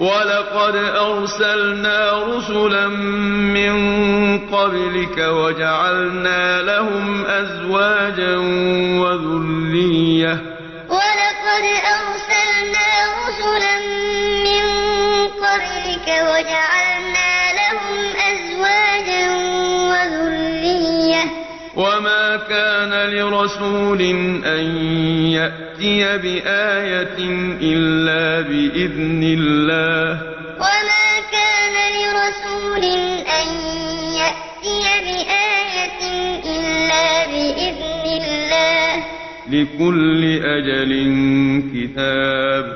وَلَقَدْ أَرْسَلْنَا رُسُلًا مِّن قَبْلِكَ وَجَعَلْنَا لَهُمْ أَزْوَاجًا وَذُرِّيَّةً ۚ وَمَا وَلَقَدْ أَرْسَلْنَا رُسُلًا مِّن قَبْلِكَ وَجَعَلْنَا لَهُمْ أَزْوَاجًا وَذُرِّيَّةً ۚ وَمَا كَانَ لِرَسُولٍ أَن يَأْتِيَ بِآيَةٍ إِلَّا بِإِذْنِ اللَّهِ ۚ لِكُلِّ أَجَلٍ كِتَابٌ